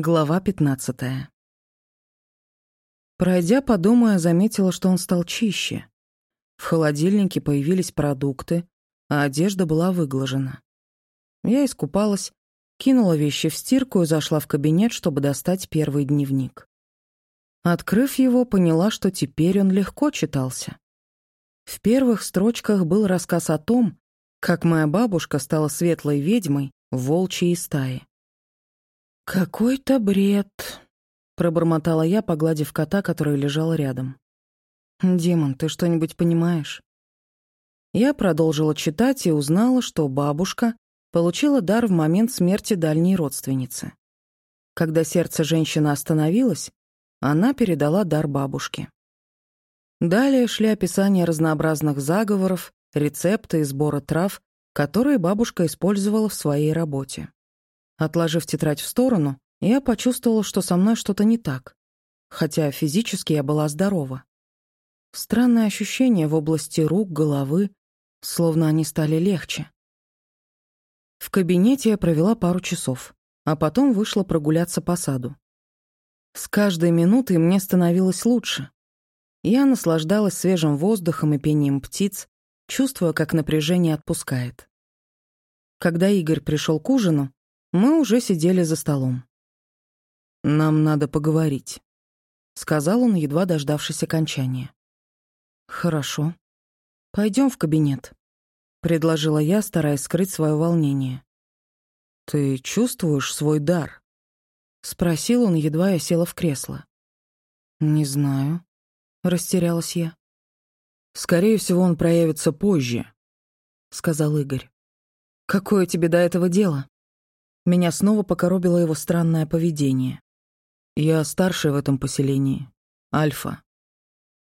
Глава 15. Пройдя по дому, я заметила, что он стал чище. В холодильнике появились продукты, а одежда была выглажена. Я искупалась, кинула вещи в стирку и зашла в кабинет, чтобы достать первый дневник. Открыв его, поняла, что теперь он легко читался. В первых строчках был рассказ о том, как моя бабушка стала светлой ведьмой в волчьей стае. «Какой-то бред», — пробормотала я, погладив кота, который лежал рядом. «Димон, ты что-нибудь понимаешь?» Я продолжила читать и узнала, что бабушка получила дар в момент смерти дальней родственницы. Когда сердце женщины остановилось, она передала дар бабушке. Далее шли описания разнообразных заговоров, рецепты и сбора трав, которые бабушка использовала в своей работе. Отложив тетрадь в сторону, я почувствовала, что со мной что-то не так, хотя физически я была здорова. Странное ощущение в области рук, головы, словно они стали легче. В кабинете я провела пару часов, а потом вышла прогуляться по саду. С каждой минутой мне становилось лучше. Я наслаждалась свежим воздухом и пением птиц, чувствуя, как напряжение отпускает. Когда Игорь пришел к ужину, мы уже сидели за столом. «Нам надо поговорить», — сказал он, едва дождавшись окончания. «Хорошо. Пойдем в кабинет», — предложила я, стараясь скрыть свое волнение. «Ты чувствуешь свой дар?» — спросил он, едва я села в кресло. «Не знаю», — растерялась я. «Скорее всего, он проявится позже», — сказал Игорь. «Какое тебе до этого дело?» Меня снова покоробило его странное поведение. Я старший в этом поселении. Альфа.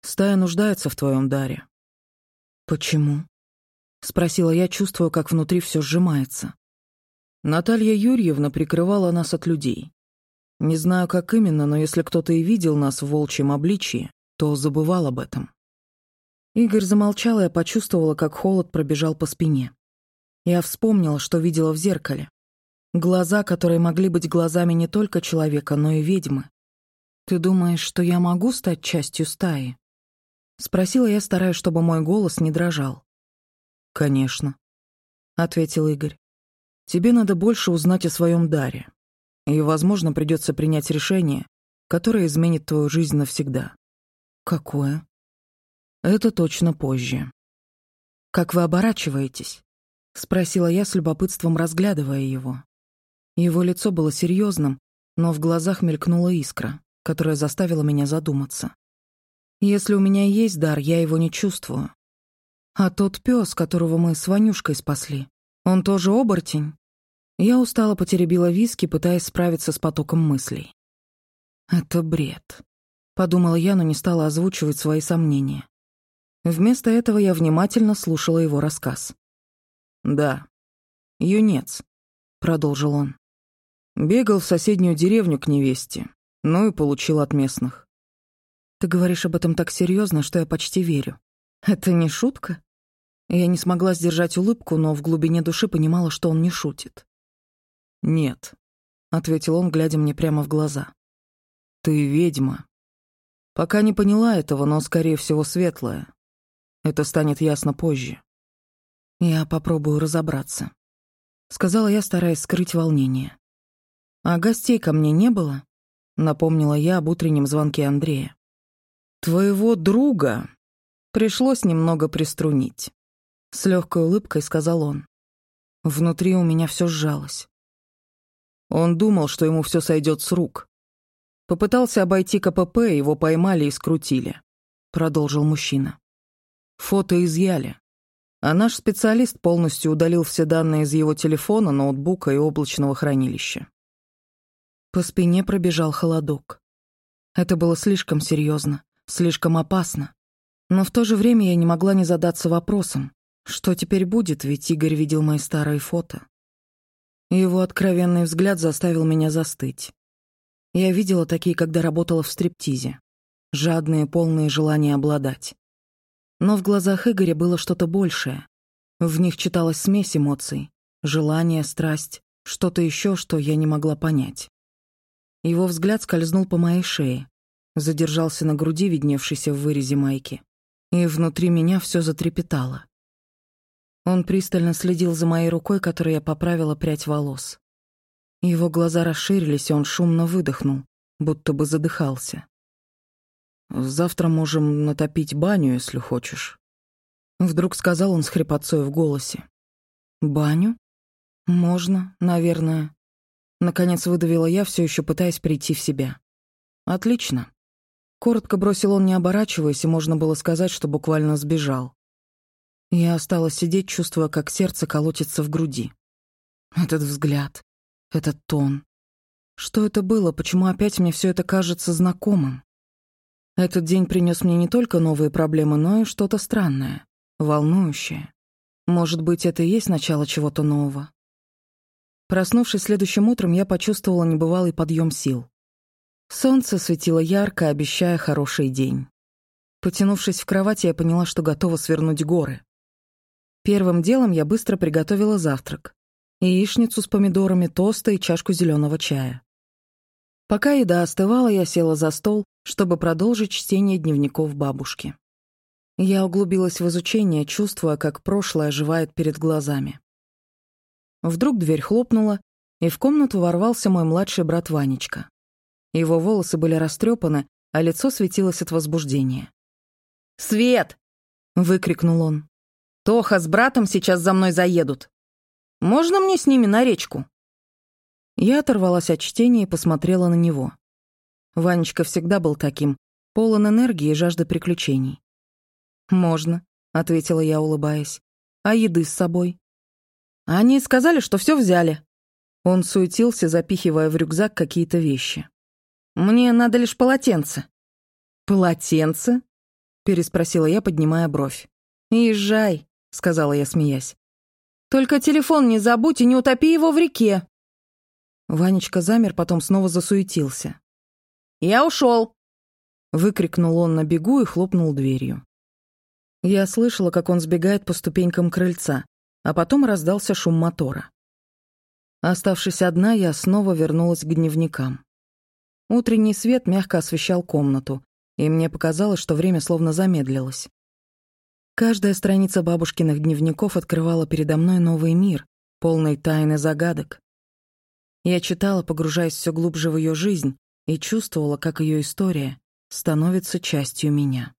Стая нуждается в твоем даре. Почему? Спросила я, чувствуя, как внутри все сжимается. Наталья Юрьевна прикрывала нас от людей. Не знаю, как именно, но если кто-то и видел нас в волчьем обличии, то забывал об этом. Игорь замолчал, и я почувствовала, как холод пробежал по спине. Я вспомнила, что видела в зеркале. Глаза, которые могли быть глазами не только человека, но и ведьмы. «Ты думаешь, что я могу стать частью стаи?» Спросила я, стараясь, чтобы мой голос не дрожал. «Конечно», — ответил Игорь. «Тебе надо больше узнать о своем даре, и, возможно, придется принять решение, которое изменит твою жизнь навсегда». «Какое?» «Это точно позже». «Как вы оборачиваетесь?» — спросила я с любопытством, разглядывая его. Его лицо было серьезным, но в глазах мелькнула искра, которая заставила меня задуматься. Если у меня есть дар, я его не чувствую. А тот пес, которого мы с Ванюшкой спасли, он тоже оборотень? Я устало потеребила виски, пытаясь справиться с потоком мыслей. «Это бред», — подумала я, но не стала озвучивать свои сомнения. Вместо этого я внимательно слушала его рассказ. «Да, юнец», — продолжил он. Бегал в соседнюю деревню к невесте, ну и получил от местных. Ты говоришь об этом так серьезно, что я почти верю. Это не шутка? Я не смогла сдержать улыбку, но в глубине души понимала, что он не шутит. «Нет», — ответил он, глядя мне прямо в глаза. «Ты ведьма. Пока не поняла этого, но, скорее всего, светлая. Это станет ясно позже». «Я попробую разобраться», — сказала я, стараясь скрыть волнение. «А гостей ко мне не было?» — напомнила я об утреннем звонке Андрея. «Твоего друга пришлось немного приструнить», — с легкой улыбкой сказал он. Внутри у меня все сжалось. Он думал, что ему все сойдет с рук. Попытался обойти КПП, его поймали и скрутили, — продолжил мужчина. Фото изъяли. А наш специалист полностью удалил все данные из его телефона, ноутбука и облачного хранилища. По спине пробежал холодок. Это было слишком серьезно, слишком опасно. Но в то же время я не могла не задаться вопросом, что теперь будет, ведь Игорь видел мои старые фото. Его откровенный взгляд заставил меня застыть. Я видела такие, когда работала в стриптизе. Жадные, полные желания обладать. Но в глазах Игоря было что-то большее. В них читалась смесь эмоций. Желание, страсть, что-то еще, что я не могла понять. Его взгляд скользнул по моей шее, задержался на груди, видневшейся в вырезе майки, и внутри меня все затрепетало. Он пристально следил за моей рукой, которой я поправила прядь волос. Его глаза расширились, и он шумно выдохнул, будто бы задыхался. «Завтра можем натопить баню, если хочешь», — вдруг сказал он с хрипотцой в голосе. «Баню? Можно, наверное». Наконец выдавила я, все еще пытаясь прийти в себя. «Отлично». Коротко бросил он, не оборачиваясь, и можно было сказать, что буквально сбежал. Я осталась сидеть, чувствуя, как сердце колотится в груди. Этот взгляд, этот тон. Что это было? Почему опять мне все это кажется знакомым? Этот день принес мне не только новые проблемы, но и что-то странное, волнующее. Может быть, это и есть начало чего-то нового. Проснувшись следующим утром, я почувствовала небывалый подъем сил. Солнце светило ярко, обещая хороший день. Потянувшись в кровати, я поняла, что готова свернуть горы. Первым делом я быстро приготовила завтрак. Яичницу с помидорами, тоста и чашку зеленого чая. Пока еда остывала, я села за стол, чтобы продолжить чтение дневников бабушки. Я углубилась в изучение, чувствуя, как прошлое оживает перед глазами. Вдруг дверь хлопнула, и в комнату ворвался мой младший брат Ванечка. Его волосы были растрепаны, а лицо светилось от возбуждения. «Свет!» — выкрикнул он. «Тоха с братом сейчас за мной заедут. Можно мне с ними на речку?» Я оторвалась от чтения и посмотрела на него. Ванечка всегда был таким, полон энергии и жажды приключений. «Можно», — ответила я, улыбаясь. «А еды с собой?» «Они сказали, что все взяли». Он суетился, запихивая в рюкзак какие-то вещи. «Мне надо лишь полотенце». «Полотенце?» — переспросила я, поднимая бровь. «Езжай», — сказала я, смеясь. «Только телефон не забудь и не утопи его в реке». Ванечка замер, потом снова засуетился. «Я ушел!» — выкрикнул он на бегу и хлопнул дверью. Я слышала, как он сбегает по ступенькам крыльца, а потом раздался шум мотора. Оставшись одна, я снова вернулась к дневникам. Утренний свет мягко освещал комнату, и мне показалось, что время словно замедлилось. Каждая страница бабушкиных дневников открывала передо мной новый мир, полный тайн и загадок. Я читала, погружаясь все глубже в ее жизнь, и чувствовала, как ее история становится частью меня.